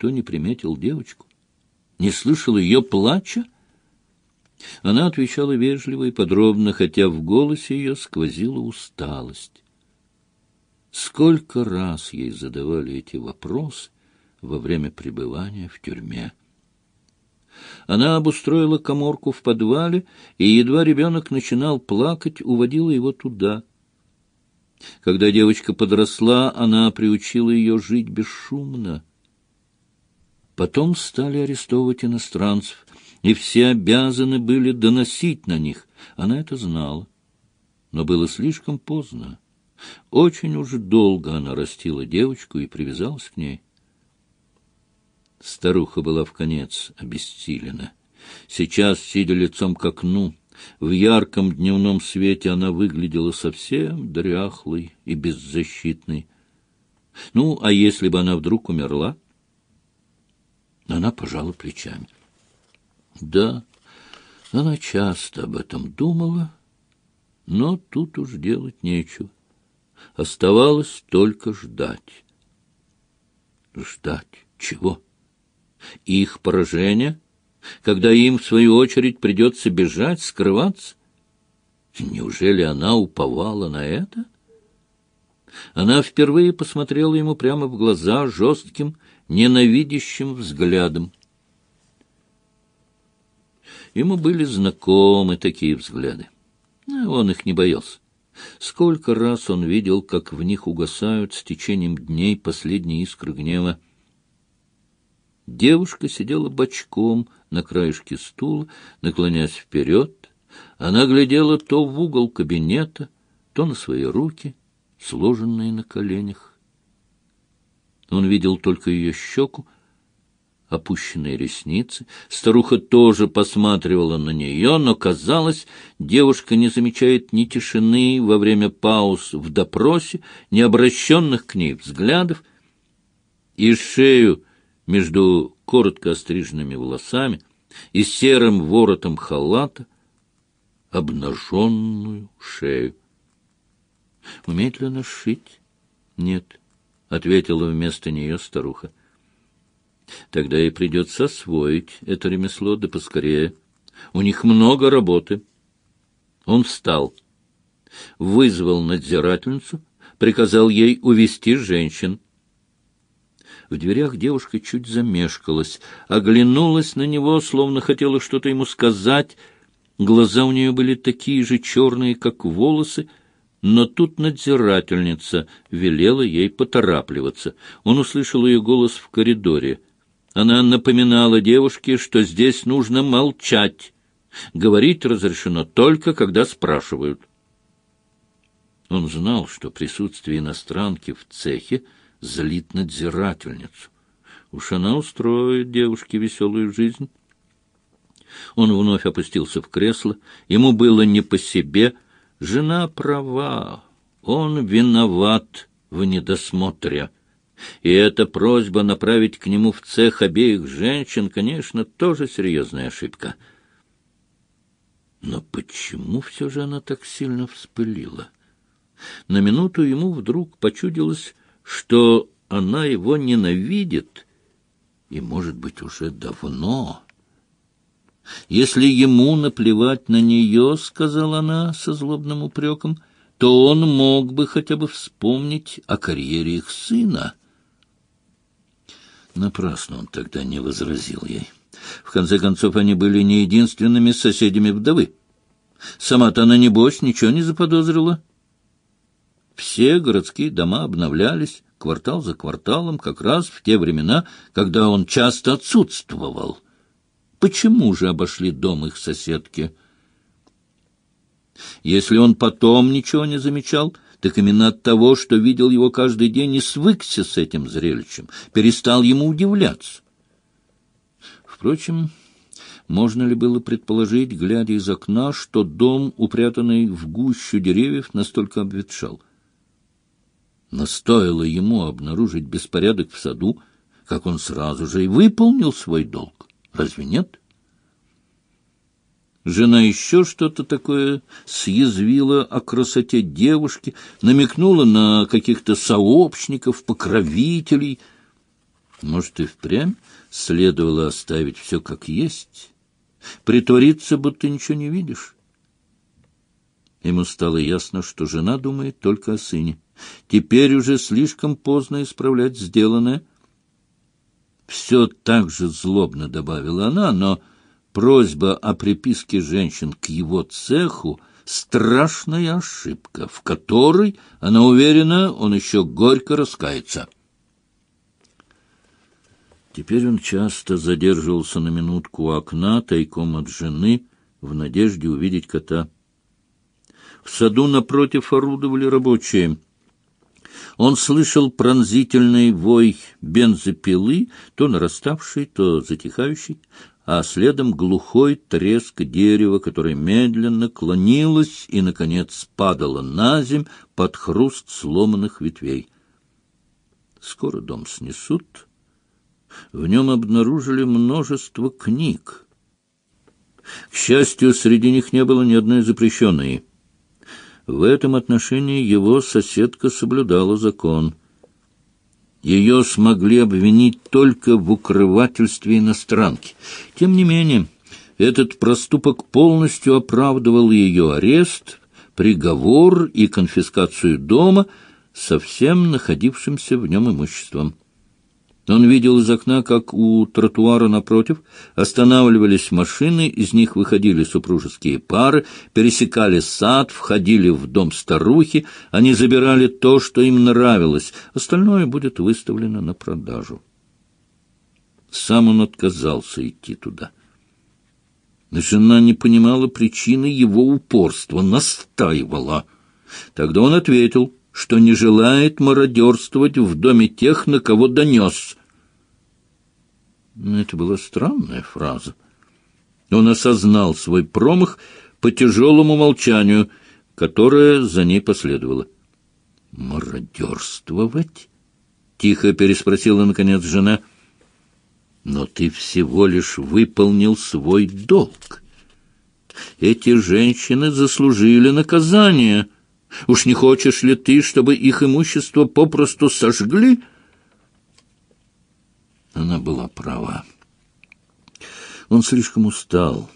Никто не приметил девочку, не слышал ее плача. Она отвечала вежливо и подробно, хотя в голосе ее сквозила усталость. Сколько раз ей задавали эти вопросы во время пребывания в тюрьме. Она обустроила коморку в подвале, и едва ребенок начинал плакать, уводила его туда. Когда девочка подросла, она приучила ее жить бесшумно. Потом стали арестовывать иностранцев, и все обязаны были доносить на них. Она это знала. Но было слишком поздно. Очень уж долго она растила девочку и привязалась к ней. Старуха была в конец обессилена. Сейчас, сидя лицом к окну, в ярком дневном свете она выглядела совсем дряхлой и беззащитной. Ну, а если бы она вдруг умерла? Она пожала плечами. Да, она часто об этом думала, но тут уж делать нечего. Оставалось только ждать. Ждать чего? Их поражение? Когда им, в свою очередь, придется бежать, скрываться? Неужели она уповала на это? Она впервые посмотрела ему прямо в глаза жестким, ненавидящим взглядом. Ему были знакомы такие взгляды. Он их не боялся. Сколько раз он видел, как в них угасают с течением дней последние искры гнева. Девушка сидела бочком на краешке стула, наклоняясь вперед. Она глядела то в угол кабинета, то на свои руки, сложенные на коленях. Он видел только ее щеку, опущенные ресницы. Старуха тоже посматривала на нее, но, казалось, девушка не замечает ни тишины во время пауз в допросе, ни обращенных к ней взглядов, и шею между коротко остриженными волосами и серым воротом халата, обнаженную шею. «Умеет ли она шить?» «Нет», — ответила вместо нее старуха. Тогда ей придется освоить это ремесло, да поскорее. У них много работы. Он встал, вызвал надзирательницу, приказал ей увести женщин. В дверях девушка чуть замешкалась, оглянулась на него, словно хотела что-то ему сказать. Глаза у нее были такие же черные, как волосы, но тут надзирательница велела ей поторапливаться. Он услышал ее голос в коридоре — она напоминала девушке, что здесь нужно молчать. Говорить разрешено только, когда спрашивают. Он знал, что присутствие иностранки в цехе злит надзирательницу. Уж она устроит девушке веселую жизнь. Он вновь опустился в кресло. Ему было не по себе. Жена права. Он виноват в недосмотре. И эта просьба направить к нему в цех обеих женщин, конечно, тоже серьезная ошибка. Но почему все же она так сильно вспылила? На минуту ему вдруг почудилось, что она его ненавидит, и, может быть, уже давно. Если ему наплевать на нее, — сказала она со злобным упреком, — то он мог бы хотя бы вспомнить о карьере их сына. Напрасно он тогда не возразил ей. В конце концов, они были не единственными соседями вдовы. Сама-то она, небось, ничего не заподозрила. Все городские дома обновлялись, квартал за кварталом, как раз в те времена, когда он часто отсутствовал. Почему же обошли дом их соседки? Если он потом ничего не замечал, так именно от того, что видел его каждый день и свыкся с этим зрелищем, перестал ему удивляться. Впрочем, можно ли было предположить, глядя из окна, что дом, упрятанный в гущу деревьев, настолько обветшал? Но стоило ему обнаружить беспорядок в саду, как он сразу же и выполнил свой долг. Разве нет? Жена еще что-то такое съязвила о красоте девушки, намекнула на каких-то сообщников, покровителей. Может, и впрямь следовало оставить все как есть, притвориться, будто ничего не видишь. Ему стало ясно, что жена думает только о сыне. Теперь уже слишком поздно исправлять сделанное. Все так же злобно добавила она, но просьба о приписке женщин к его цеху — страшная ошибка, в которой, она уверена, он еще горько раскается. Теперь он часто задерживался на минутку у окна, тайком от жены, в надежде увидеть кота. В саду напротив орудовали рабочие. Он слышал пронзительный вой бензопилы, то нараставший, то затихающий, а следом глухой треск дерева, которое медленно клонилось и, наконец, падало на земь под хруст сломанных ветвей. Скоро дом снесут. В нем обнаружили множество книг. К счастью, среди них не было ни одной запрещенной. В этом отношении его соседка соблюдала закон. Ее смогли обвинить только в укрывательстве иностранки. Тем не менее, этот проступок полностью оправдывал ее арест, приговор и конфискацию дома со всем находившимся в нем имуществом. Он видел из окна, как у тротуара напротив останавливались машины, из них выходили супружеские пары, пересекали сад, входили в дом старухи, они забирали то, что им нравилось, остальное будет выставлено на продажу. Сам он отказался идти туда. Жена не понимала причины его упорства, настаивала. Тогда он ответил — что не желает мародерствовать в доме тех, на кого донес. Это была странная фраза. Он осознал свой промах по тяжелому молчанию, которое за ней последовало. «Мародерствовать?» — тихо переспросила, наконец, жена. «Но ты всего лишь выполнил свой долг. Эти женщины заслужили наказание». Уж не хочешь ли ты, чтобы их имущество попросту сожгли? Она была права. Он слишком устал.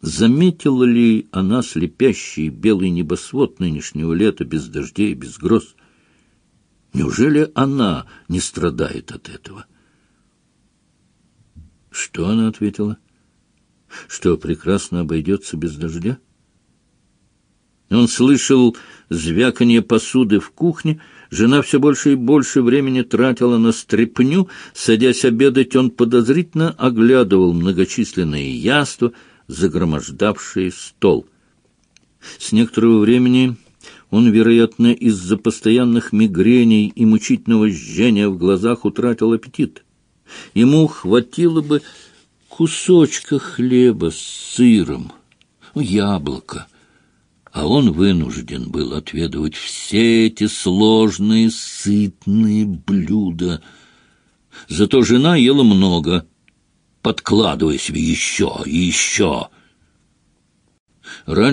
Заметила ли она слепящий белый небосвод нынешнего лета без дождей, и без гроз? Неужели она не страдает от этого? Что она ответила? Что прекрасно обойдется без дождя? Он слышал звяканье посуды в кухне, жена все больше и больше времени тратила на стряпню, садясь обедать, он подозрительно оглядывал многочисленные яства, загромождавшие стол. С некоторого времени он, вероятно, из-за постоянных мигрений и мучительного жжения в глазах утратил аппетит. Ему хватило бы кусочка хлеба с сыром, яблоко, а он вынужден был отведывать все эти сложные, сытные блюда. Зато жена ела много, подкладывая себе еще и еще. Раньше